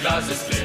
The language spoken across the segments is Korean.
Glas ist leer,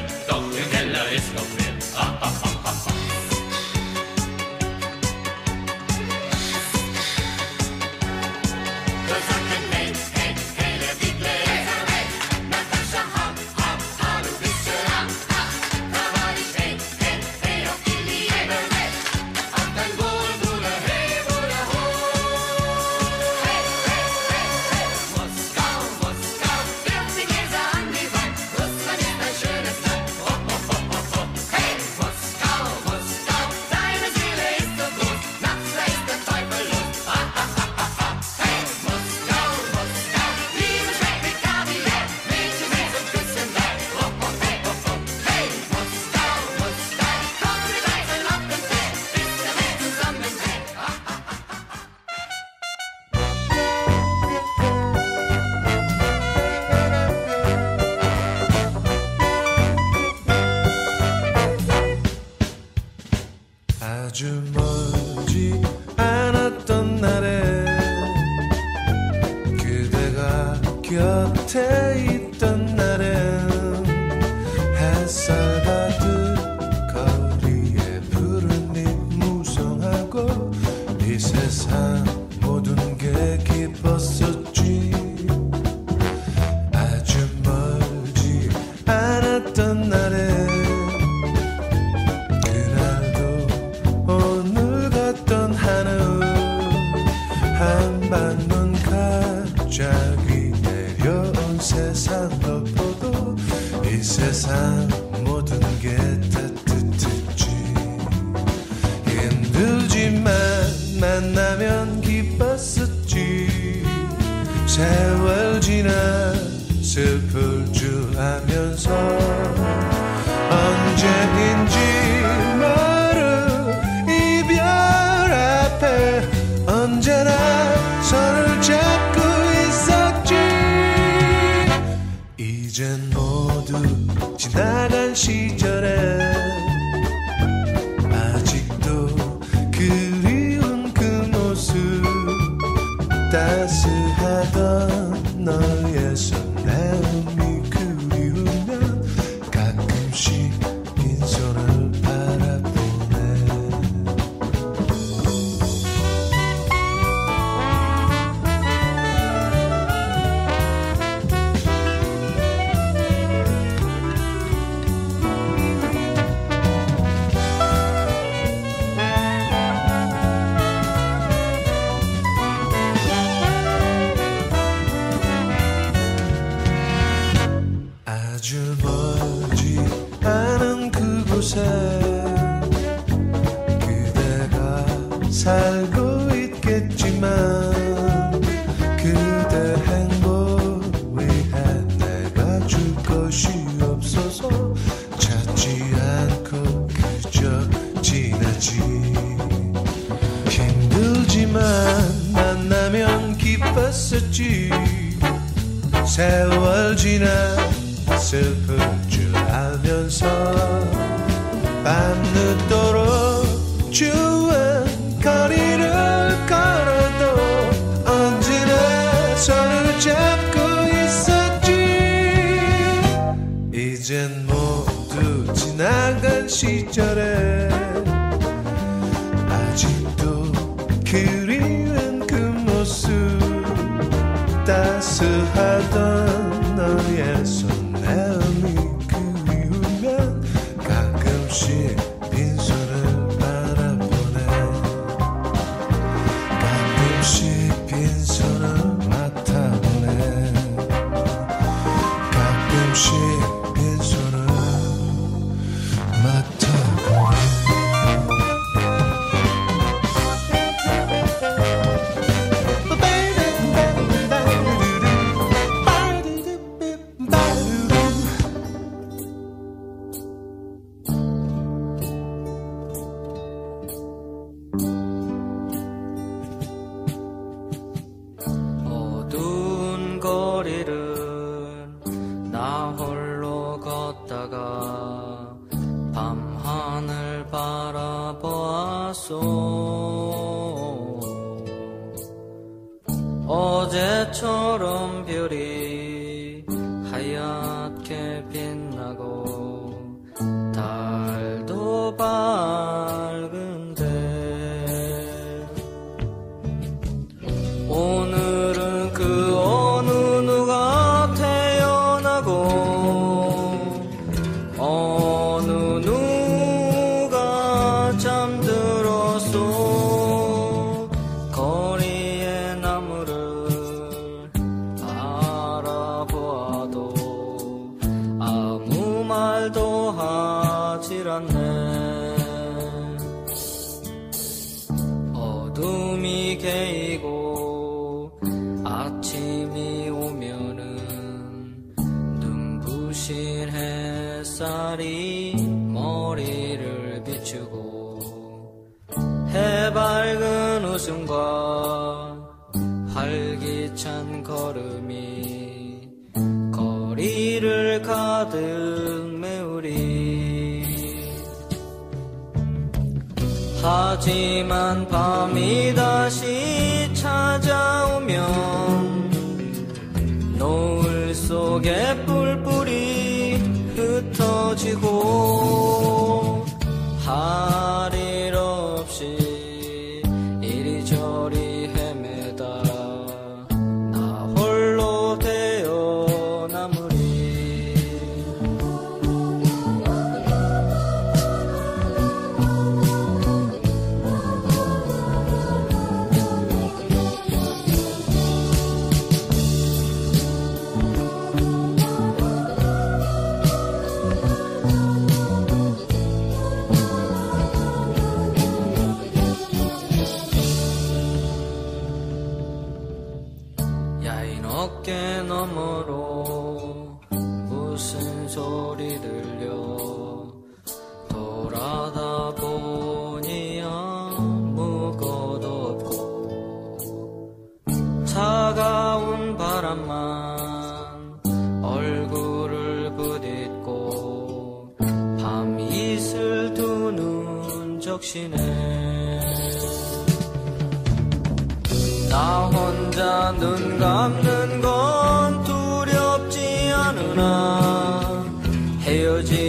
걸음이 거리를 가득 메우리. 하지만 밤이 다시 찾아오면 노을 속에 떠나 헤어진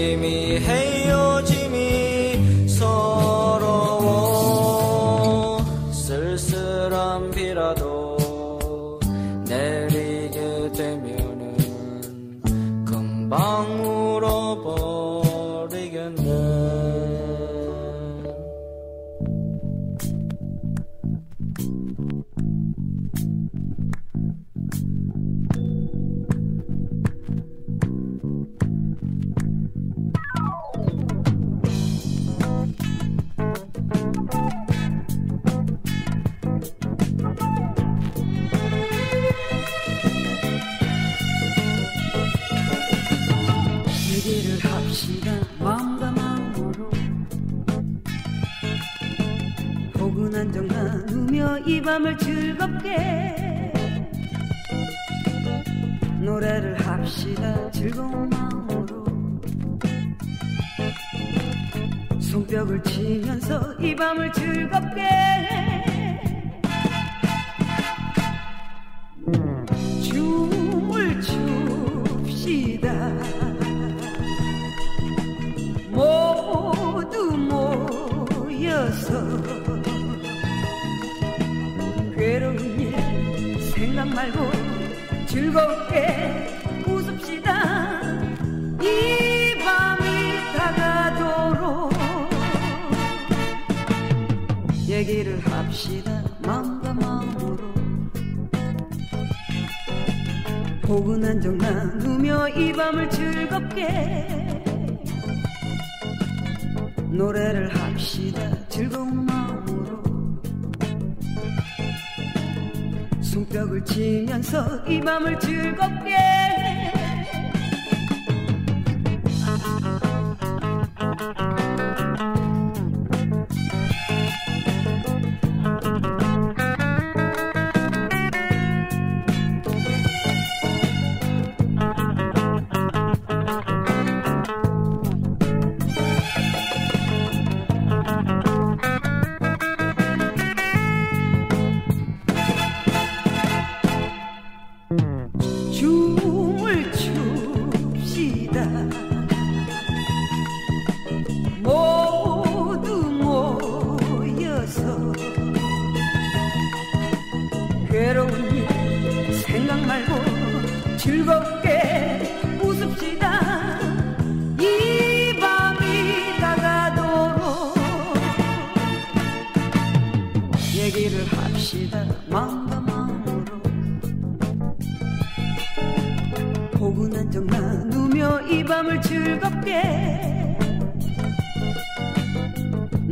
얘기를 합시다. 마음과 마음으로. 포근한 정 나누며 이 밤을 즐겁게 노래를 합시다. 즐거운 마음으로. 숨뼉을 치면서 이 밤을 즐겁게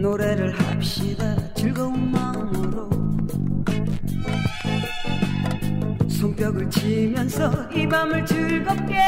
노래를 합시다. 즐거운 마음으로. 손뼉을 치면서 이 밤을 즐겁게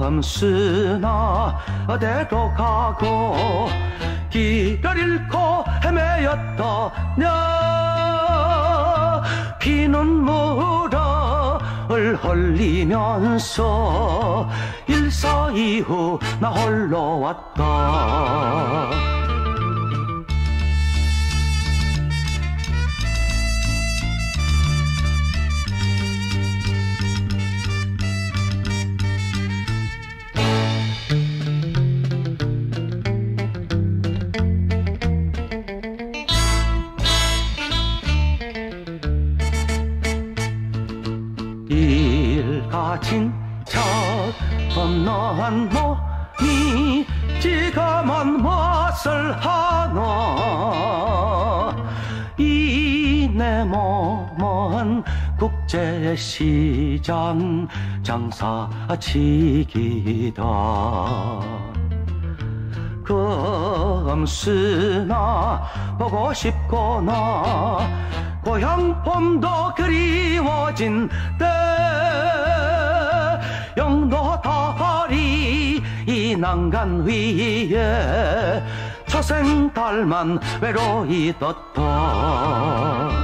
금수나 어디로 가고 길을 잃고 헤매였다 냐? 피는 물을 흘리면서 일사 이후 나 홀로 왔다 한 몸이 지가만 무엇을 하나 이 내 몸은 국제시장 장사치기다. 금수나 보고 싶거나? 고향 봄도 그리워진 때 영도 이 난간 위에 초생 달만 외로이 떴다